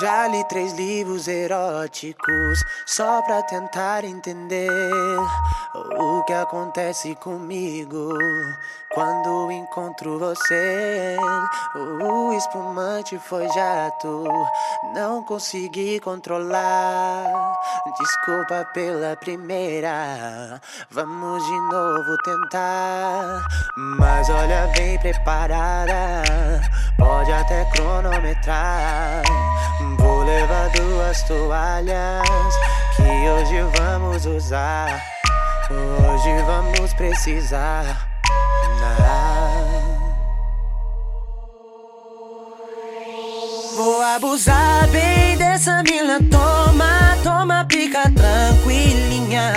Já li três livros eróticos só pra tentar entender o que acontece comigo quando encontro você. O espumante foi jato, não consegui controlar. Desculpa pela primeira, vamos de novo tentar. Mas olha, vem preparada, pode até cronometrar. Vou levar duas toalhas que hoje vamos usar. Hoje vamos precisar. Vou abusar bem dessa mina. Toma, toma, pica tranquilinha.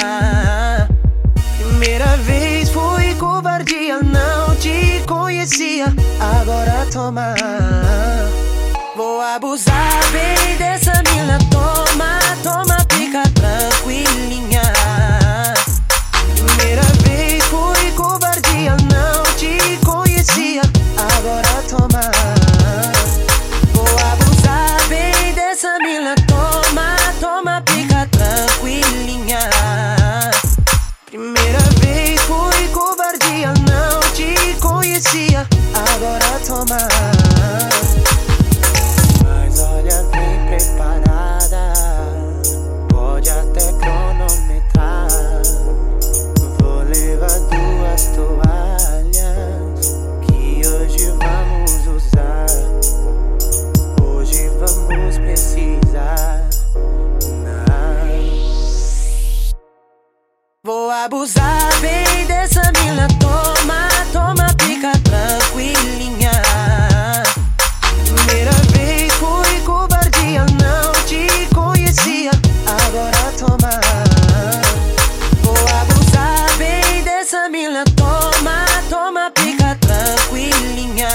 Primeira vez foi covardia, não te conhecia. Agora toma. Vou abusar bem dessa Primeira vez foi covardia, não te conhecia. Agora toma. Mas olha, bem preparada. Pode até cronometrar. Vou abusar bem dessa mina. Toma, toma, fica tranquilinha. Primeira vez foi covardia, não te conhecia. Agora toma. Vou abusar bem dessa mina. Toma, toma, fica tranquilinha.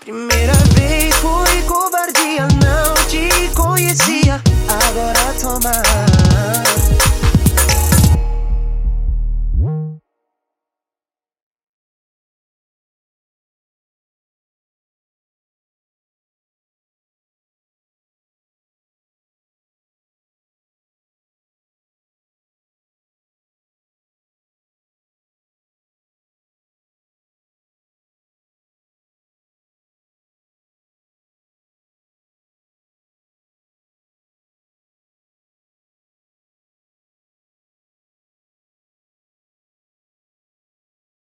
Primeira vez foi covardia, não te conhecia. Agora toma.